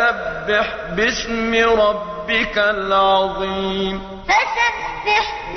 فسبح باسم ربك العظيم. فسبح باسم